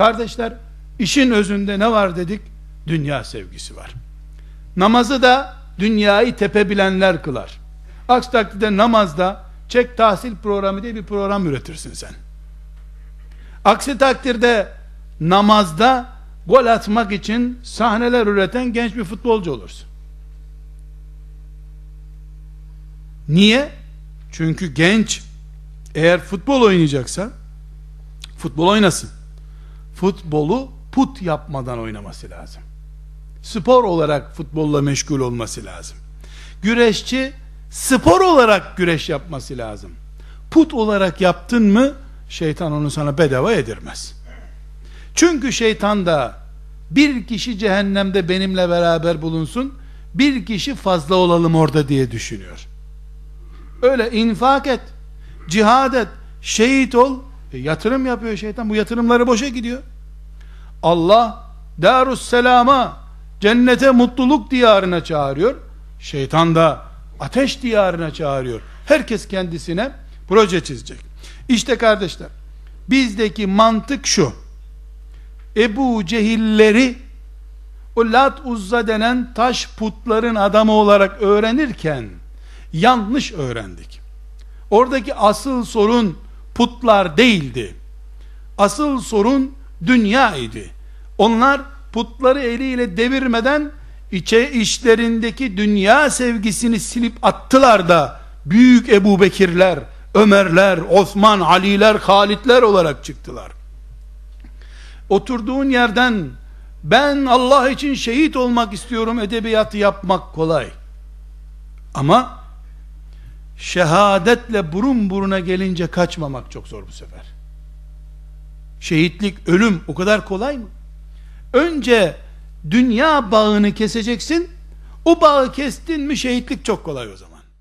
Kardeşler, işin özünde ne var dedik? Dünya sevgisi var. Namazı da dünyayı tepebilenler kılar. Aksi takdirde namazda çek tahsil programı diye bir program üretirsin sen. Aksi takdirde namazda gol atmak için sahneler üreten genç bir futbolcu olursun. Niye? Çünkü genç eğer futbol oynayacaksa futbol oynasın. Futbolu put yapmadan oynaması lazım. Spor olarak futbolla meşgul olması lazım. Güreşçi spor olarak güreş yapması lazım. Put olarak yaptın mı şeytan onu sana bedava edirmez. Çünkü şeytan da bir kişi cehennemde benimle beraber bulunsun, bir kişi fazla olalım orada diye düşünüyor. Öyle infak et, cihad et, şehit ol, e, yatırım yapıyor şeytan. Bu yatırımları boşa gidiyor. Allah Darusselam'a, cennete mutluluk diyarına çağırıyor. Şeytan da ateş diyarına çağırıyor. Herkes kendisine proje çizecek. İşte kardeşler, bizdeki mantık şu. Ebu Cehilleri o Lat Uzza denen taş putların adamı olarak öğrenirken yanlış öğrendik. Oradaki asıl sorun putlar değildi. Asıl sorun dünya idi. Onlar putları eliyle devirmeden içe işlerindeki dünya sevgisini silip attılar da büyük Ebu Bekirler, Ömerler, Osman, Aliler, Halitler olarak çıktılar. Oturduğun yerden ben Allah için şehit olmak istiyorum edebiyatı yapmak kolay. Ama şehadetle burun buruna gelince kaçmamak çok zor bu sefer. Şehitlik, ölüm o kadar kolay mı? Önce dünya bağını keseceksin. O bağı kestin mi şehitlik çok kolay o zaman.